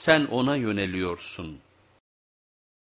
sen ona yöneliyorsun.''